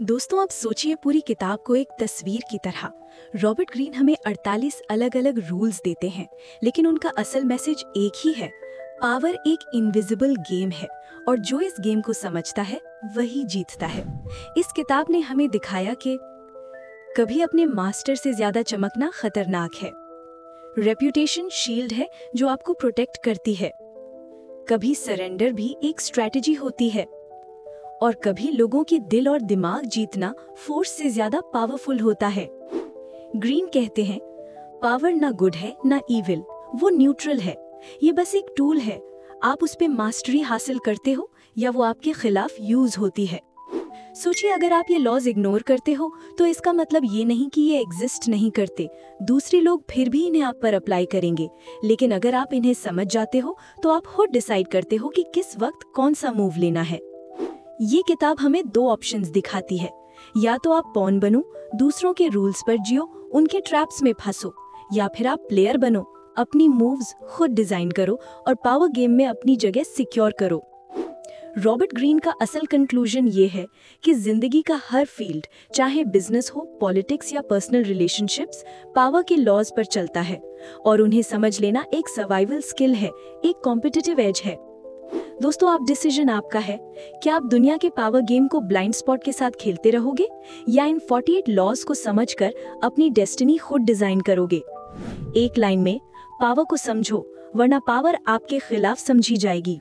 दोस्तों, आप सोचिए पूरी किताब को एक तस्वीर की तरह। रॉबर्ट ग्रीन हमें 48 अलग अलग रूल्स देते हैं, लेकिन उनका असल मैसेज एक ही है। पावर एक इनविजिबल गेम है, और जो इस गेम को समझता है, वही जीतता है। इस किताब ने हमें दिखाया कि कभी अपने मास्टर से ज़्यादा चमकना खतरनाक है। रेप्यूटेशन शील्ड है, जो आपको प्रोटेक्ट करती है। कभी सरेंडर भी एक स्ट्रेटजी होती है। और कभी लोगों के दिल और दिमाग जीतना फोर्स से ज़्यादा पावरफुल होता है। ग्रीन कहते हैं पावर ना गुड है, ना इविल वो न्यूट्रल है। ये बस एक टूल है। आप उस पर मास्टरी हासिल करते हो या वो आपके खिलाफ यूज़ होती है। सोचिए, अगर आप ये लॉज इग्नोर करते हो तो इसका मतलब ये नहीं कि ये एग्जिस्ट नहीं करते। दूसरे लोग फिर भी इन्हें आप पर अप्लाई करेंगे। लेकिन अगर आप इन्हें समझ जाते हो तो आप खुद डिसाइड करते हो कि किस वक्त कौन सा मूव लेना है। ये किताब हमें दो ऑप्शंस दिखाती है। या तो आप पॉन बनो, दूसरों के रूल्स पर जियो, उनके ट्रैप्स में फंसो, या फिर आप प्लेयर बनो, अपनी मूव्स खुद डिज़ाइन करो और पावर गेम में अपनी जगह सिक्योर करो। रॉबर्ट ग्रीन का असल कंक्लूजन ये है कि ज़िंदगी का हर फ़ील्ड चाहे बिज़नेस हो पॉलिटिक्स या पर्सनल रिलेशनशिप्स पावर के लॉज पर चलता है। और उन्हें समझ लेना एक सर्वाइवल स्किल है, एक कॉम्पिटिटिव एज है। दोस्तों, आप डिसीज़न आपका है। क्या आप दुनिया के पावर गेम को ब्लाइंड स्पॉट के साथ खेलते रहोगे? या इन 48 लॉज को समझकर अपनी डेस्टिनी खुद डिज़ाइन करोगे? एक लाइन में पावर को समझो, वरना पावर आपके खिलाफ समझी जाएगी।